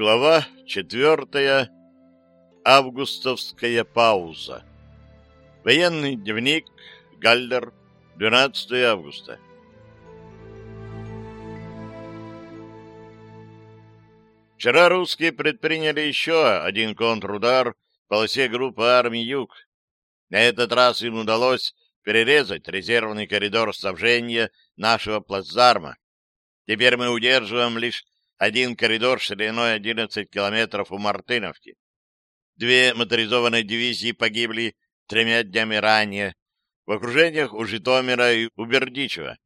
Глава четвертая. Августовская пауза. Военный дневник. Гальдер. 12 августа. Вчера русские предприняли еще один контрудар по полосе группе армий «Юг». На этот раз им удалось перерезать резервный коридор снабжения нашего плацдарма. Теперь мы удерживаем лишь один коридор шириной 11 километров у Мартыновки. Две моторизованные дивизии погибли тремя днями ранее в окружениях у Житомира и у Бердичева.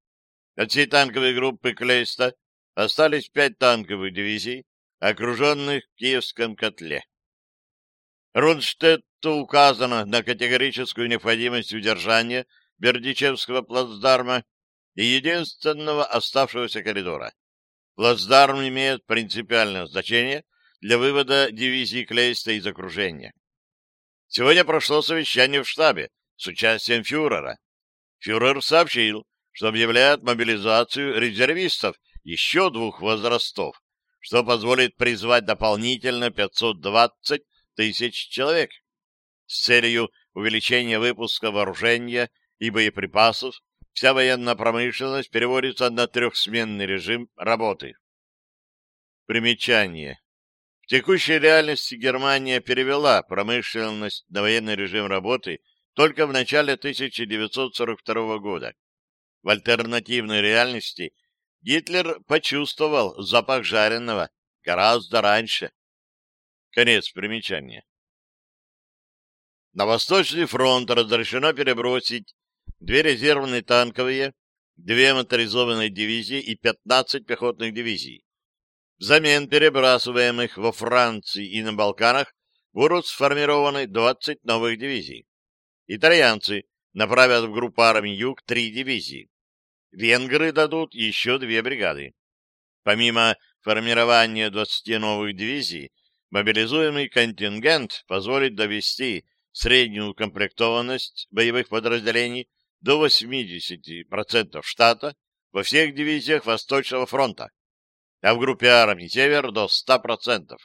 От всей танковой группы Клейста остались пять танковых дивизий, окруженных в Киевском котле. Рунштетту указано на категорическую необходимость удержания Бердичевского плацдарма и единственного оставшегося коридора. Плацдарм имеет принципиальное значение для вывода дивизии Клейста из окружения. Сегодня прошло совещание в штабе с участием фюрера. Фюрер сообщил, что объявляет мобилизацию резервистов еще двух возрастов, что позволит призвать дополнительно 520 тысяч человек с целью увеличения выпуска вооружения и боеприпасов вся военная промышленность переводится на трехсменный режим работы. Примечание. В текущей реальности Германия перевела промышленность на военный режим работы только в начале 1942 года. В альтернативной реальности Гитлер почувствовал запах жареного гораздо раньше. Конец примечания. На Восточный фронт разрешено перебросить две резервные танковые, две моторизованные дивизии и 15 пехотных дивизий. Взамен перебрасываемых во Франции и на Балканах будут сформированы 20 новых дивизий. Итальянцы направят в группу армий Юг три дивизии. Венгры дадут еще две бригады. Помимо формирования 20 новых дивизий, мобилизуемый контингент позволит довести среднюю комплектованность боевых подразделений до 80% штата во всех дивизиях Восточного фронта, а в группе армии «Север» до 100%.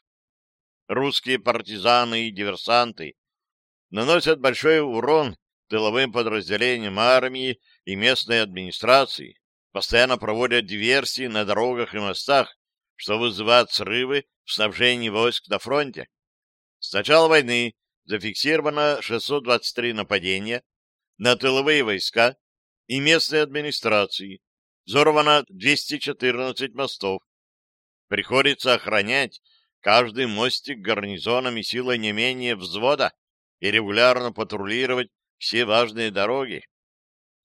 Русские партизаны и диверсанты наносят большой урон тыловым подразделениям армии и местной администрации, постоянно проводят диверсии на дорогах и мостах, что вызывает срывы в снабжении войск на фронте. С начала войны зафиксировано 623 нападения на тыловые войска и местные администрации. Взорвано 214 мостов. Приходится охранять каждый мостик гарнизонами и силой не менее взвода и регулярно патрулировать все важные дороги.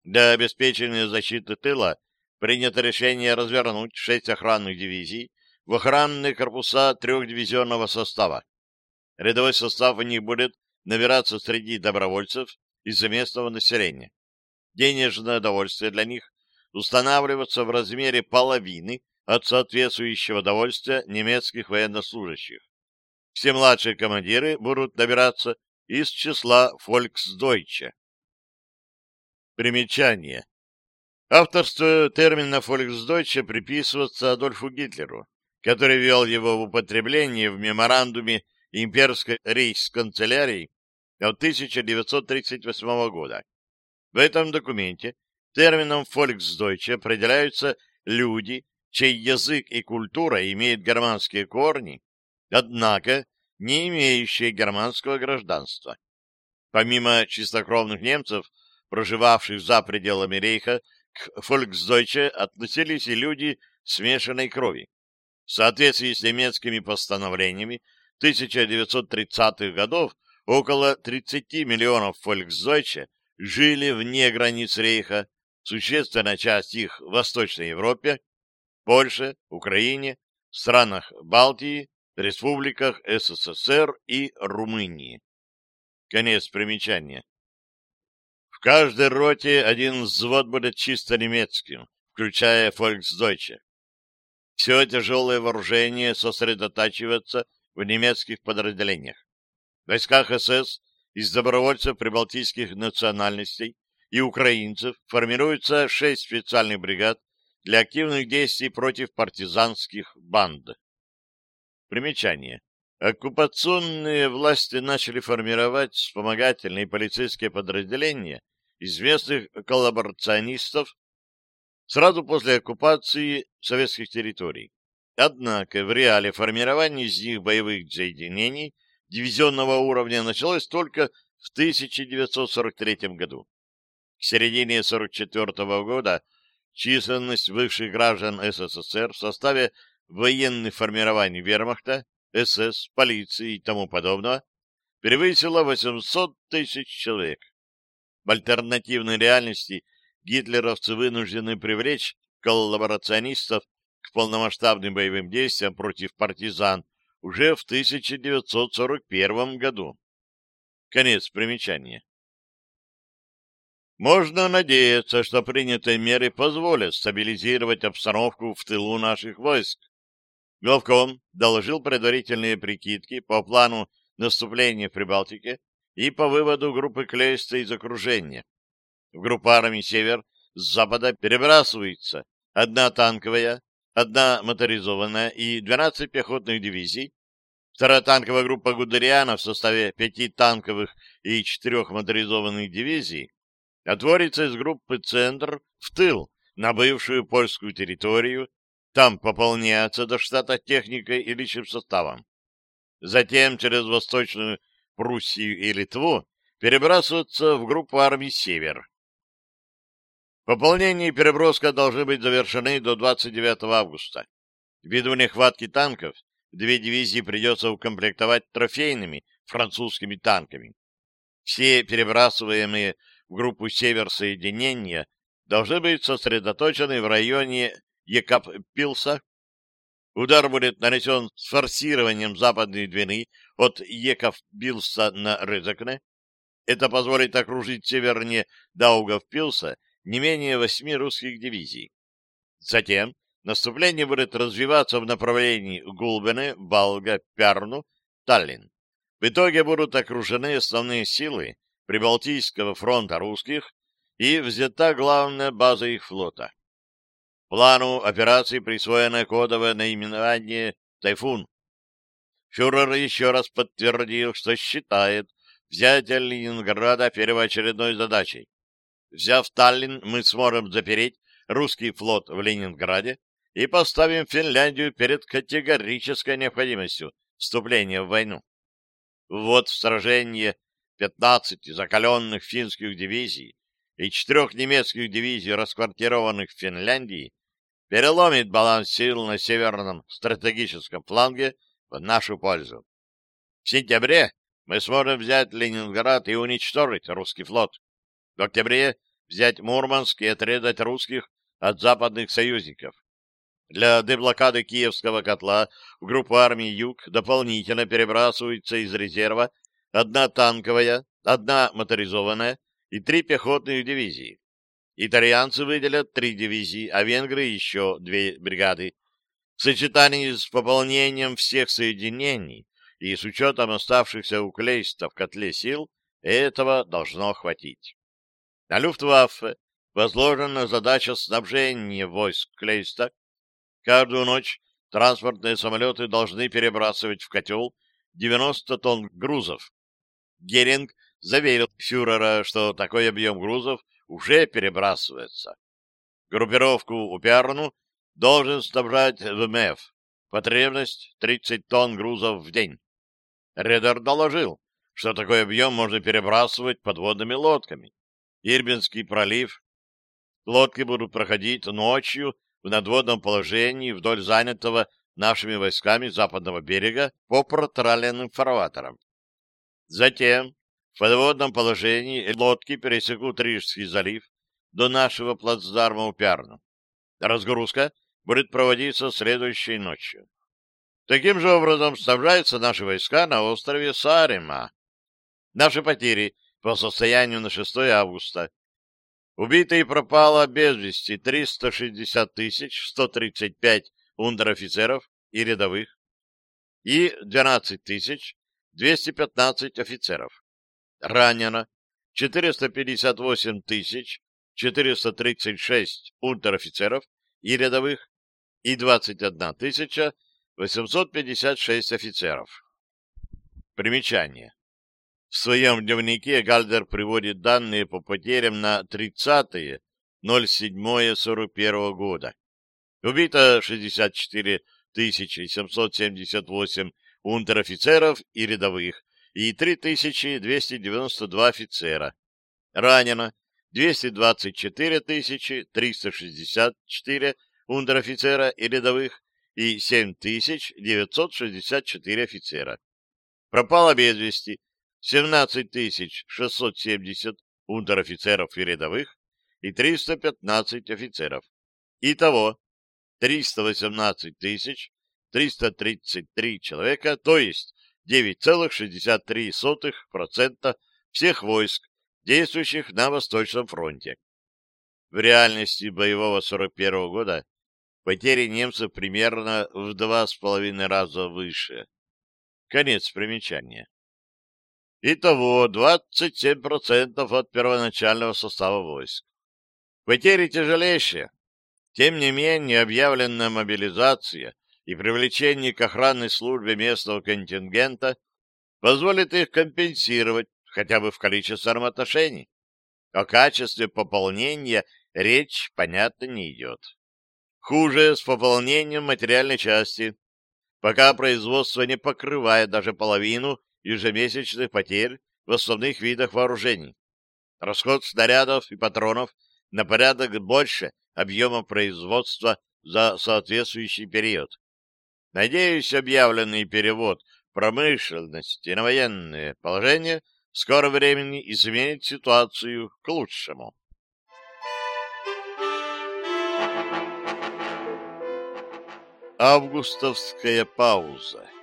Для обеспечения защиты тыла принято решение развернуть шесть охранных дивизий в охранные корпуса трехдивизионного состава. Рядовой состав у них будет набираться среди добровольцев из-за местного населения. Денежное довольствие для них устанавливается в размере половины от соответствующего довольствия немецких военнослужащих. Все младшие командиры будут добираться из числа «Фольксдойче». Примечание. Авторство термина «Фольксдойче» приписывается Адольфу Гитлеру, который вел его в употребление в меморандуме имперской рейхсканцелярии от 1938 года. В этом документе термином «фольксдойче» определяются люди, чей язык и культура имеют германские корни, однако не имеющие германского гражданства. Помимо чистокровных немцев, проживавших за пределами рейха, к «фольксдойче» относились и люди смешанной крови. В соответствии с немецкими постановлениями 1930-х годов Около 30 миллионов фольксдойче жили вне границ Рейха, существенная часть их в Восточной Европе, Польше, Украине, странах Балтии, республиках СССР и Румынии. Конец примечания. В каждой роте один взвод будет чисто немецким, включая фольксдойче. Все тяжелое вооружение сосредотачивается в немецких подразделениях войсках СС из добровольцев прибалтийских национальностей и украинцев формируется шесть специальных бригад для активных действий против партизанских банд. Примечание. Оккупационные власти начали формировать вспомогательные полицейские подразделения известных коллаборационистов сразу после оккупации советских территорий. Однако в реале формирование из них боевых соединений дивизионного уровня началось только в 1943 году. К середине 1944 года численность бывших граждан СССР в составе военных формирований вермахта, СС, полиции и тому подобного превысила 800 тысяч человек. В альтернативной реальности гитлеровцы вынуждены привлечь коллаборационистов к полномасштабным боевым действиям против партизан уже в 1941 году. Конец примечания. Можно надеяться, что принятые меры позволят стабилизировать обстановку в тылу наших войск. Главком доложил предварительные прикидки по плану наступления в Прибалтике и по выводу группы Клейста из окружения. В группу армий «Север» с запада перебрасывается одна танковая, одна моторизованная и 12 пехотных дивизий, вторая танковая группа Гудериана в составе пяти танковых и четырех моторизованных дивизий отворится из группы «Центр» в тыл на бывшую польскую территорию, там пополняться до штата техникой и личным составом. Затем через Восточную Пруссию и Литву перебрасываться в группу армий «Север», Пополнение и переброска должны быть завершены до 29 августа. Ввиду нехватки танков, две дивизии придется укомплектовать трофейными французскими танками. Все перебрасываемые в группу «Север» соединения должны быть сосредоточены в районе Екаппилса. Удар будет нанесен с форсированием западной Двины от Екаппилса на Рызакне. Это позволит окружить севернее Даугавпилса не менее восьми русских дивизий. Затем наступление будет развиваться в направлении Гулбены, Балга, Пярну, Таллин. В итоге будут окружены основные силы Прибалтийского фронта русских и взята главная база их флота. Плану операции присвоено кодовое наименование «Тайфун». Фюрер еще раз подтвердил, что считает взятие Ленинграда первоочередной задачей. Взяв Таллин, мы сможем запереть русский флот в Ленинграде и поставим Финляндию перед категорической необходимостью вступления в войну. Вот в сражении 15 закаленных финских дивизий и четырех немецких дивизий, расквартированных в Финляндии, переломит баланс сил на северном стратегическом фланге в нашу пользу. В сентябре мы сможем взять Ленинград и уничтожить русский флот в октябре взять Мурманск и отрезать русских от западных союзников. Для деблокады Киевского котла в группу армии «Юг» дополнительно перебрасываются из резерва одна танковая, одна моторизованная и три пехотные дивизии. Итальянцы выделят три дивизии, а венгры еще две бригады. В сочетании с пополнением всех соединений и с учетом оставшихся у клейста в котле сил, этого должно хватить. На Люфтваффе возложена задача снабжения войск Клейста. Каждую ночь транспортные самолеты должны перебрасывать в котел 90 тонн грузов. Геринг заверил фюрера, что такой объем грузов уже перебрасывается. Группировку Уперну должен снабжать ВМФ. Потребность 30 тонн грузов в день. Редер доложил, что такой объем можно перебрасывать подводными лодками. Ирбинский пролив. Лодки будут проходить ночью в надводном положении вдоль занятого нашими войсками западного берега по протраленным фарватерам. Затем в подводном положении лодки пересекут Рижский залив до нашего плацдарма у Пярна. Разгрузка будет проводиться следующей ночью. Таким же образом снабжаются наши войска на острове Сарима. Наши потери по состоянию на 6 августа. Убито и пропало без вести 360 тысяч 135 унтер-офицеров и рядовых и 12 тысяч 215 офицеров. Ранено 458 тысяч 436 унтер-офицеров и рядовых и 21 тысяча 856 офицеров. Примечание. В своем дневнике Гальдер приводит данные по потерям на 30-е, 07-41 года. Убито 64 778 унтер-офицеров и рядовых и 3292 офицера. Ранено 224 364 унтер-офицера и рядовых и 7964 офицера. Пропало без вести 17 670 унтер-офицеров и рядовых и 315 офицеров. Итого 318 333 человека, то есть 9,63% всех войск, действующих на Восточном фронте. В реальности боевого 41 года потери немцев примерно в два с половиной раза выше. Конец примечания. Итого 27% от первоначального состава войск. Потери тяжелейшие. Тем не менее, объявленная мобилизация и привлечение к охранной службе местного контингента позволит их компенсировать хотя бы в количестве взаимоотношений. О качестве пополнения речь, понятно, не идет. Хуже с пополнением материальной части. Пока производство не покрывает даже половину ежемесячных потерь в основных видах вооружений. Расход снарядов и патронов на порядок больше объема производства за соответствующий период. Надеюсь, объявленный перевод промышленности на военное положение в скором времени изменит ситуацию к лучшему. Августовская пауза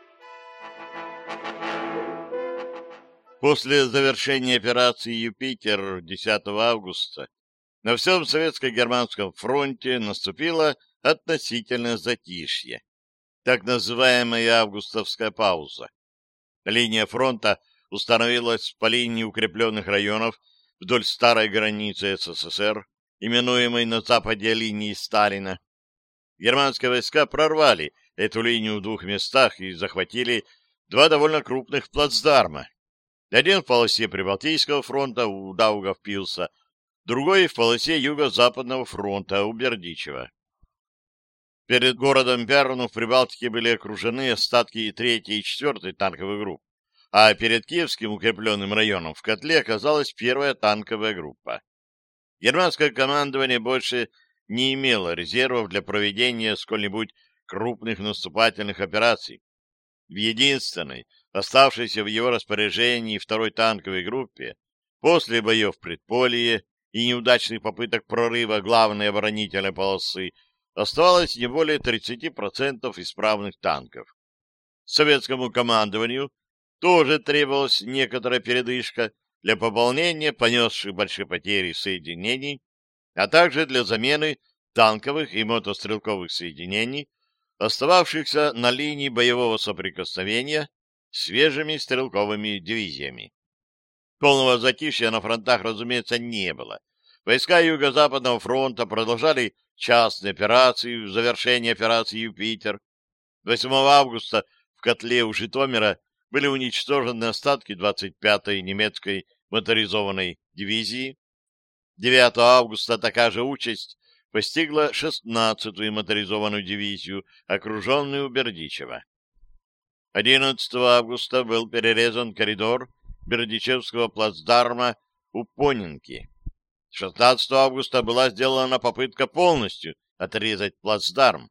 После завершения операции «Юпитер» 10 августа на всем советско-германском фронте наступило относительно затишье, так называемая августовская пауза. Линия фронта установилась по линии укрепленных районов вдоль старой границы СССР, именуемой на западе линии Сталина. Германские войска прорвали эту линию в двух местах и захватили два довольно крупных плацдарма один в полосе Прибалтийского фронта у Дауга впился, другой в полосе Юго-Западного фронта у Бердичева. Перед городом Перну в Прибалтике были окружены остатки 3-й и 4-й танковых групп, а перед Киевским укрепленным районом в котле оказалась первая танковая группа. Германское командование больше не имело резервов для проведения сколь-нибудь крупных наступательных операций, в единственной, оставшейся в его распоряжении второй танковой группе, после боев в предполье и неудачных попыток прорыва главной оборонительной полосы, оставалось не более 30% исправных танков. Советскому командованию тоже требовалась некоторая передышка для пополнения понесших большие потери соединений, а также для замены танковых и мотострелковых соединений остававшихся на линии боевого соприкосновения свежими стрелковыми дивизиями. Полного затишья на фронтах, разумеется, не было. Войска Юго-Западного фронта продолжали частные операции в завершении операции «Юпитер». 8 августа в котле у Житомира были уничтожены остатки 25-й немецкой моторизованной дивизии. 9 августа такая же участь постигла 16-ю моторизованную дивизию, окруженную Бердичева. 11 августа был перерезан коридор Бердичевского плацдарма у Понинки. 16 августа была сделана попытка полностью отрезать плацдарм.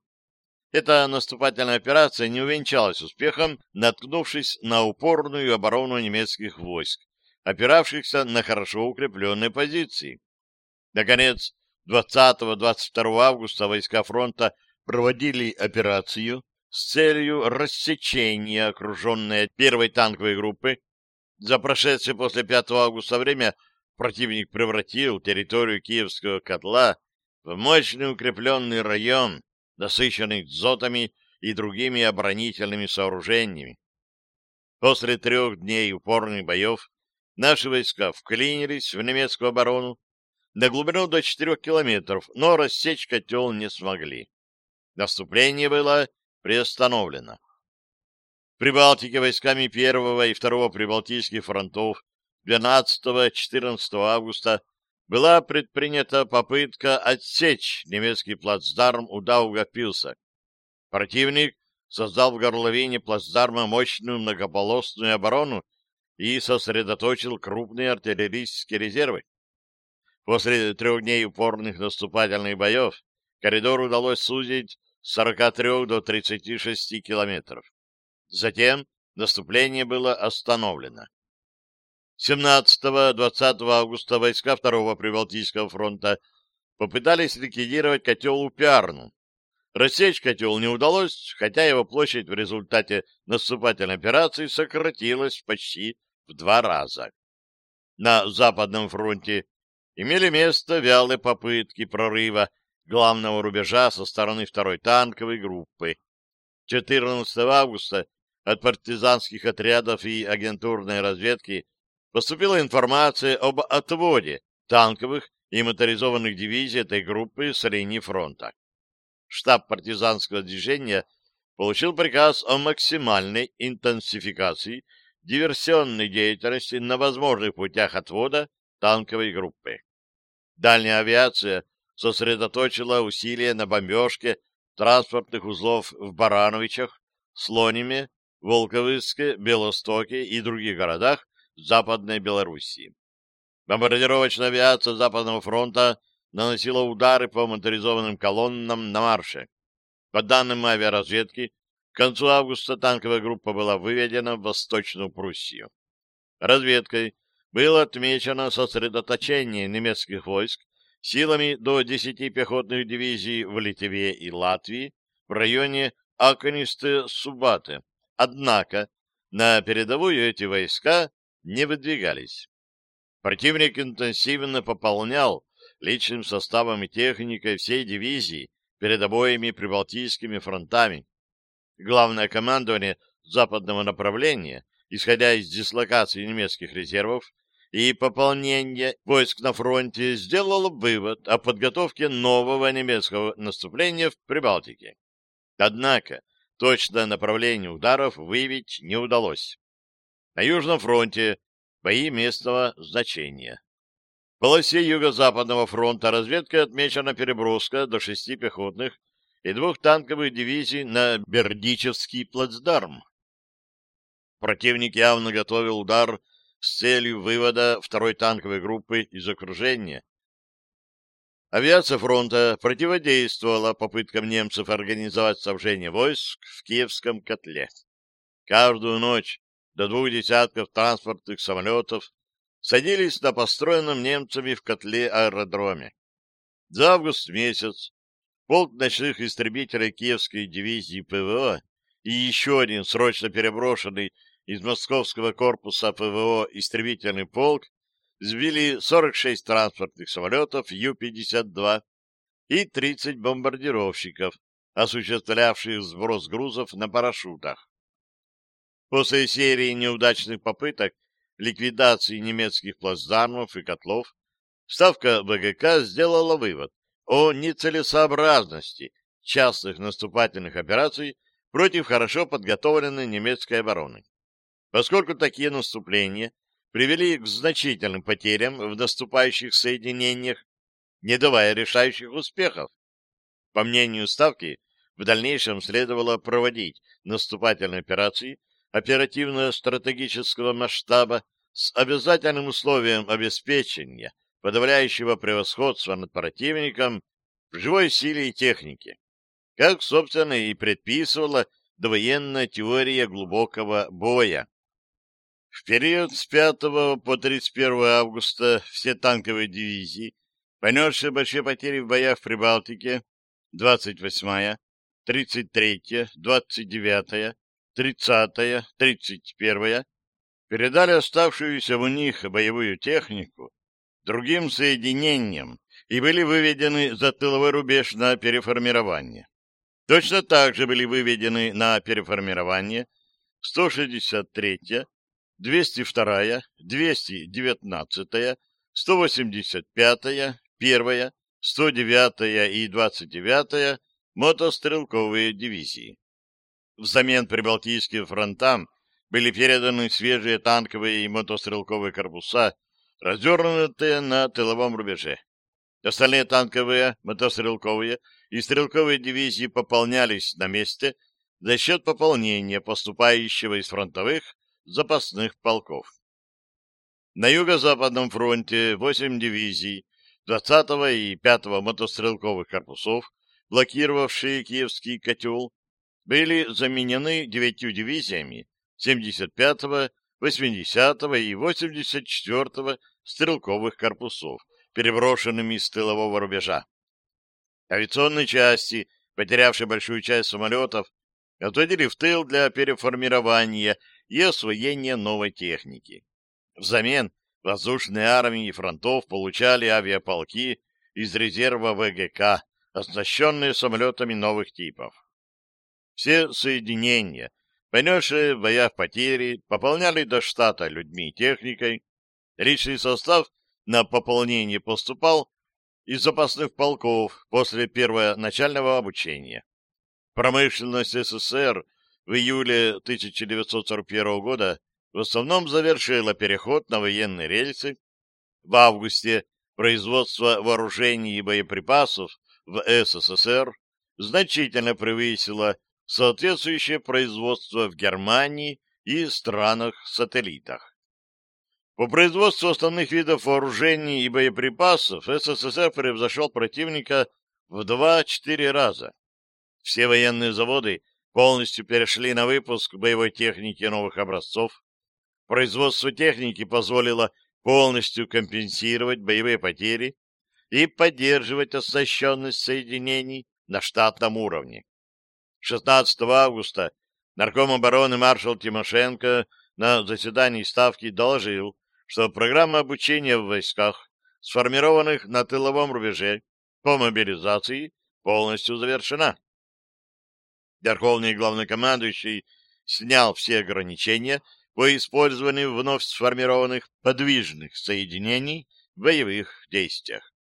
Эта наступательная операция не увенчалась успехом, наткнувшись на упорную оборону немецких войск, опиравшихся на хорошо укрепленные позиции. Наконец, 20-22 августа войска фронта проводили операцию с целью рассечения окруженной первой танковой группы. За прошедшее после 5 августа время противник превратил территорию Киевского котла в мощный укрепленный район, насыщенный дзотами и другими оборонительными сооружениями. После трех дней упорных боев наши войска вклинились в немецкую оборону, до глубину до 4 километров, но рассечь котел не смогли. Наступление было приостановлено. При Балтике войсками 1 и 2 Прибалтийских фронтов 12-14 августа была предпринята попытка отсечь немецкий плацдарм у Даугавпилса. Противник создал в горловине плацдарма мощную многополосную оборону и сосредоточил крупные артиллерийские резервы. После трех дней упорных наступательных боев коридор удалось сузить с 43 до 36 километров. Затем наступление было остановлено. 17-20 августа войска Второго Прибалтийского фронта попытались ликвидировать котел Упиарну. Рассечь котел не удалось, хотя его площадь в результате наступательной операции сократилась почти в два раза. На Западном фронте имели место вялые попытки прорыва главного рубежа со стороны второй танковой группы. 14 августа от партизанских отрядов и агентурной разведки поступила информация об отводе танковых и моторизованных дивизий этой группы с линии фронта. Штаб партизанского движения получил приказ о максимальной интенсификации диверсионной деятельности на возможных путях отвода танковой группы дальняя авиация сосредоточила усилия на бомбежке транспортных узлов в Барановичах, Слониме, Волковыске, Белостоке и других городах Западной Белоруссии. Бомбардировочная авиация Западного фронта наносила удары по моторизованным колоннам на марше. По данным авиаразведки, к концу августа танковая группа была выведена в Восточную Пруссию. Разведкой было отмечено сосредоточение немецких войск силами до 10 пехотных дивизий в Литве и Латвии в районе Аконисты-Субаты. Однако на передовую эти войска не выдвигались. Противник интенсивно пополнял личным составом и техникой всей дивизии перед обоими прибалтийскими фронтами. Главное командование западного направления, исходя из дислокации немецких резервов, и пополнение войск на фронте сделало вывод о подготовке нового немецкого наступления в Прибалтике. Однако точное направление ударов выявить не удалось. На Южном фронте бои местного значения. В полосе Юго-Западного фронта разведка отмечена переброска до шести пехотных и двух танковых дивизий на Бердичевский плацдарм. Противник явно готовил удар с целью вывода второй танковой группы из окружения. Авиация фронта противодействовала попыткам немцев организовать совжение войск в Киевском котле. Каждую ночь до двух десятков транспортных самолетов садились на построенном немцами в котле аэродроме. За август месяц полк ночных истребителей Киевской дивизии ПВО и еще один срочно переброшенный из Московского корпуса ПВО «Истребительный полк» сбили 46 транспортных самолетов Ю-52 и 30 бомбардировщиков, осуществлявших сброс грузов на парашютах. После серии неудачных попыток ликвидации немецких плацдармов и котлов, Ставка БГК сделала вывод о нецелесообразности частных наступательных операций против хорошо подготовленной немецкой обороны поскольку такие наступления привели к значительным потерям в наступающих соединениях, не давая решающих успехов. По мнению Ставки, в дальнейшем следовало проводить наступательные операции оперативно-стратегического масштаба с обязательным условием обеспечения подавляющего превосходства над противником в живой силе и технике, как, собственно, и предписывала довоенная теория глубокого боя. В период с 5 по 31 августа все танковые дивизии, понесшие большие потери в боях в Прибалтике, 28-я, 33-я, 29-я, 30-я, 31-я, передали оставшуюся у них боевую технику другим соединениям и были выведены за тыловой рубеж на переформирование. Точно так же были выведены на переформирование 163-я, двести вторая, двести девятнадцатая, сто восемьдесят пятая, первая, сто девятая и двадцать девятая мотострелковые дивизии. Взамен прибалтийским фронтам были переданы свежие танковые и мотострелковые корпуса, развернутые на тыловом рубеже. Остальные танковые, мотострелковые и стрелковые дивизии пополнялись на месте за счет пополнения поступающего из фронтовых запасных полков. На юго-западном фронте 8 дивизий 20-го и 5-го мотострелковых корпусов, блокировавшие Киевский котел, были заменены девятью дивизиями 75-го, 80-го и 84-го стрелковых корпусов, переброшенными с тылового рубежа. Авиационные части, потерявшие большую часть самолетов, отводили в тыл для переформирования и освоение новой техники. Взамен воздушные армии фронтов получали авиаполки из резерва ВГК, оснащенные самолетами новых типов. Все соединения, понесшие в боях потери, пополняли до штата людьми и техникой, личный состав на пополнение поступал из запасных полков после первоначального обучения. Промышленность СССР – в июле 1941 года в основном завершила переход на военные рельсы. В августе производство вооружений и боеприпасов в СССР значительно превысило соответствующее производство в Германии и странах-сателлитах. По производству основных видов вооружений и боеприпасов СССР превзошел противника в 2-4 раза. Все военные заводы полностью перешли на выпуск боевой техники новых образцов. Производство техники позволило полностью компенсировать боевые потери и поддерживать оснащенность соединений на штатном уровне. 16 августа нарком обороны маршал Тимошенко на заседании Ставки доложил, что программа обучения в войсках, сформированных на тыловом рубеже по мобилизации, полностью завершена. Верховный главнокомандующий снял все ограничения по использованию вновь сформированных подвижных соединений в боевых действиях.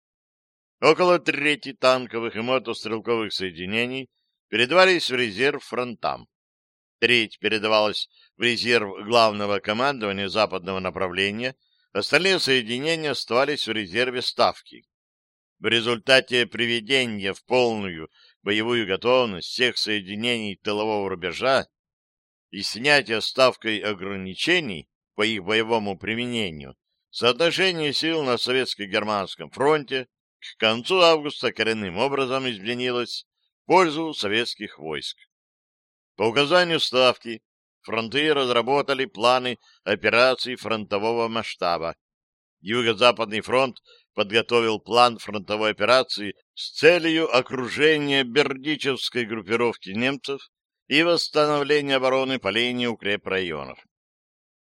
Около трети танковых и мотострелковых соединений передавались в резерв фронтам. Треть передавалась в резерв главного командования западного направления, остальные соединения оставались в резерве Ставки. В результате приведения в полную боевую готовность всех соединений тылового рубежа и снятие ставкой ограничений по их боевому применению соотношение сил на Советско-Германском фронте к концу августа коренным образом изменилось в пользу советских войск. По указанию Ставки фронты разработали планы операций фронтового масштаба. Юго-Западный фронт подготовил план фронтовой операции с целью окружения Бердичевской группировки немцев и восстановления обороны по линии укрепрайонов.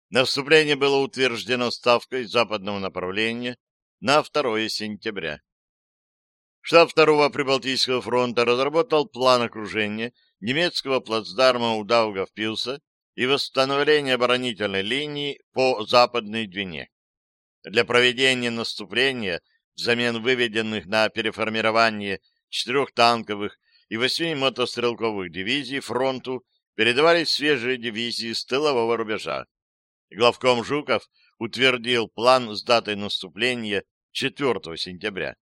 Наступление было утверждено ставкой западного направления на 2 сентября. Штаб 2-го Прибалтийского фронта разработал план окружения немецкого плацдарма у Даугавпилса и восстановления оборонительной линии по Западной Двине для проведения наступления взамен выведенных на переформирование четырех танковых и восьми мотострелковых дивизий фронту передавались свежие дивизии с тылового рубежа. Главком Жуков утвердил план с датой наступления 4 сентября.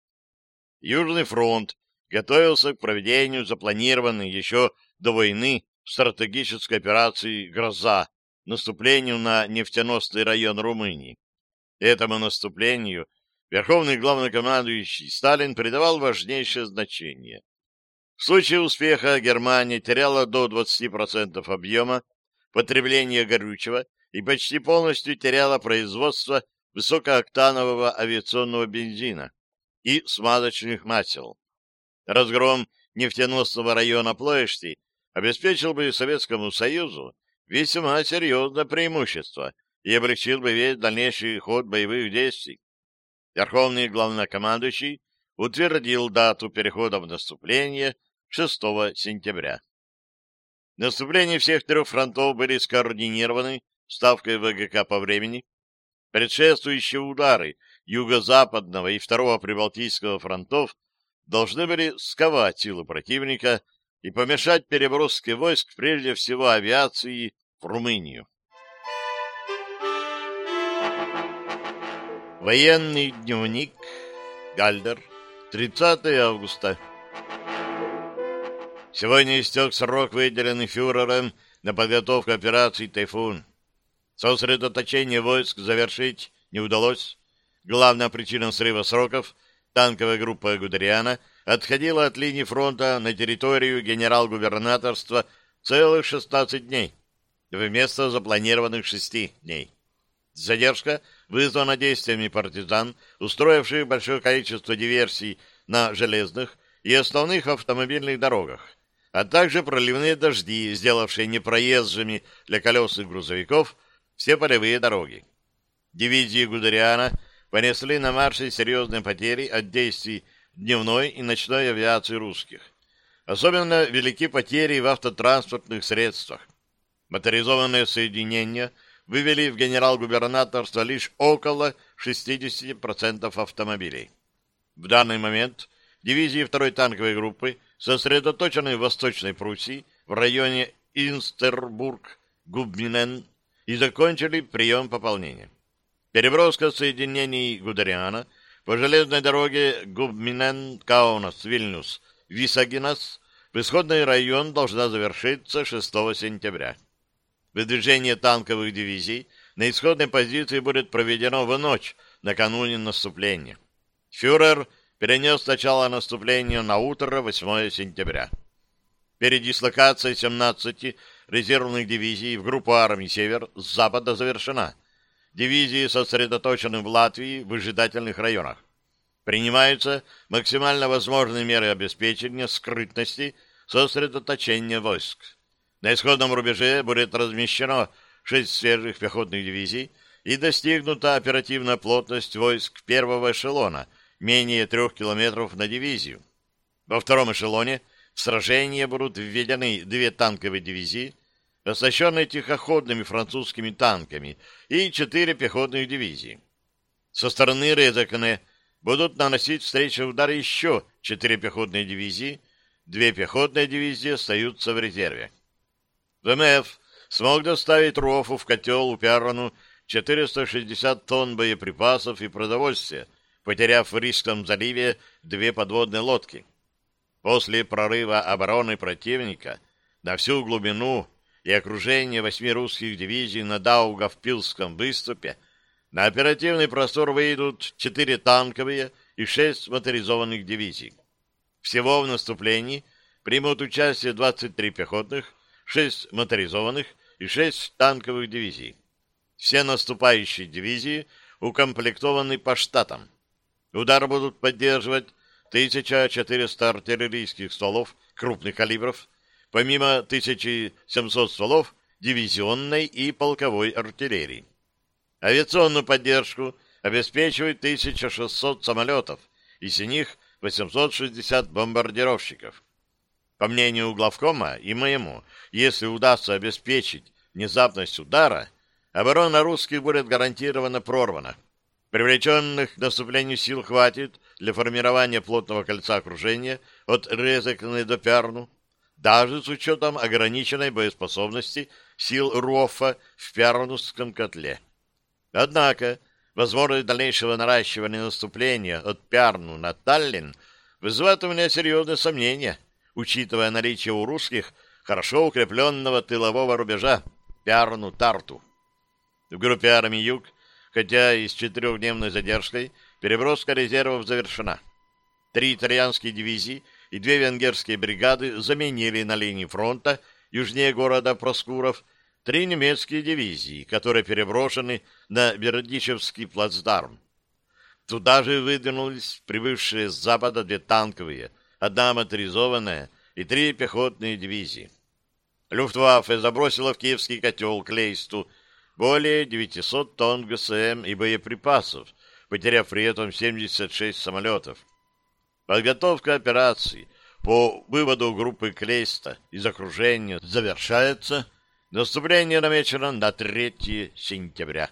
Южный фронт готовился к проведению запланированной еще до войны стратегической операции «Гроза» наступлению на нефтеносный район Румынии. Этому наступлению верховный главнокомандующий Сталин придавал важнейшее значение. В случае успеха Германия теряла до 20% объема потребления горючего и почти полностью теряла производство высокооктанового авиационного бензина и смазочных масел. Разгром нефтеносного района Плоешти обеспечил бы Советскому Союзу весьма серьезное преимущество – и облегчил бы весь дальнейший ход боевых действий. Верховный главнокомандующий утвердил дату перехода в наступление 6 сентября. Наступления всех трех фронтов были скоординированы ставкой ВГК по времени. Предшествующие удары Юго-Западного и Второго Прибалтийского фронтов должны были сковать силы противника и помешать переброске войск прежде всего авиации в Румынию. Военный дневник Гальдер, 30 августа. Сегодня истек срок, выделенный фюрером на подготовку операции «Тайфун». Сосредоточение войск завершить не удалось. Главная причина срыва сроков – танковая группа Гудериана отходила от линии фронта на территорию генерал-губернаторства целых 16 дней вместо запланированных шести дней. Задержка вызвана действиями партизан, устроивших большое количество диверсий на железных и основных автомобильных дорогах, а также проливные дожди, сделавшие непроезжими для колес и грузовиков все полевые дороги. Дивизии Гудериана понесли на марше серьезные потери от действий дневной и ночной авиации русских. Особенно велики потери в автотранспортных средствах. Моторизованные соединения – вывели в генерал-губернаторство лишь около 60% автомобилей. В данный момент дивизии 2-й танковой группы сосредоточены в Восточной Пруссии в районе Инстербург-Губминен и закончили прием пополнения. Переброска соединений Гудериана по железной дороге Губминен-Каунас-Вильнюс-Висагинас в исходный район должна завершиться 6 сентября. Выдвижение танковых дивизий на исходной позиции будет проведено в ночь накануне наступления. Фюрер перенес начало наступления на утро 8 сентября. Передислокация 17 резервных дивизий в группу армий «Север» с запада завершена. Дивизии сосредоточены в Латвии в ожидательных районах. Принимаются максимально возможные меры обеспечения скрытности сосредоточения войск. На исходном рубеже будет размещено шесть свежих пехотных дивизий и достигнута оперативная плотность войск первого эшелона, менее трех километров на дивизию. Во втором эшелоне в сражение будут введены две танковые дивизии, оснащенные тихоходными французскими танками, и четыре пехотных дивизии. Со стороны Резакне будут наносить встречу удар еще четыре пехотные дивизии, две пехотные дивизии остаются в резерве. ВМФ смог доставить Руофу в котел у Пиарону 460 тонн боеприпасов и продовольствия, потеряв в Рижском заливе две подводные лодки. После прорыва обороны противника на всю глубину и окружение восьми русских дивизий на Даугавпилском выступе на оперативный простор выйдут четыре танковые и шесть моторизованных дивизий. Всего в наступлении примут участие 23 пехотных, Шесть моторизованных и шесть танковых дивизий. Все наступающие дивизии укомплектованы по штатам. Удар будут поддерживать 1400 артиллерийских стволов крупных калибров, помимо 1700 стволов дивизионной и полковой артиллерии. Авиационную поддержку обеспечивают 1600 самолетов, и с них 860 бомбардировщиков. По мнению главкома и моему, если удастся обеспечить внезапность удара, оборона русских будет гарантированно прорвана. Привлеченных к наступлению сил хватит для формирования плотного кольца окружения от Резекны до Пярну, даже с учетом ограниченной боеспособности сил Руофа в Пярнусском котле. Однако, возможность дальнейшего наращивания наступления от Пярну на Таллин вызывает у меня серьезные сомнения – учитывая наличие у русских хорошо укрепленного тылового рубежа Пярну-Тарту. В группе армий «Юг», хотя и с четырехдневной задержкой, переброска резервов завершена. Три итальянские дивизии и две венгерские бригады заменили на линии фронта южнее города Проскуров три немецкие дивизии, которые переброшены на Бердичевский плацдарм. Туда же выдвинулись прибывшие с запада две танковые одна моторизованная и три пехотные дивизии. Люфтваффе забросила в киевский котел Клейсту более 900 тонн ГСМ и боеприпасов, потеряв при этом 76 самолетов. Подготовка операции по выводу группы Клейста из окружения завершается. Наступление намечено на 3 сентября.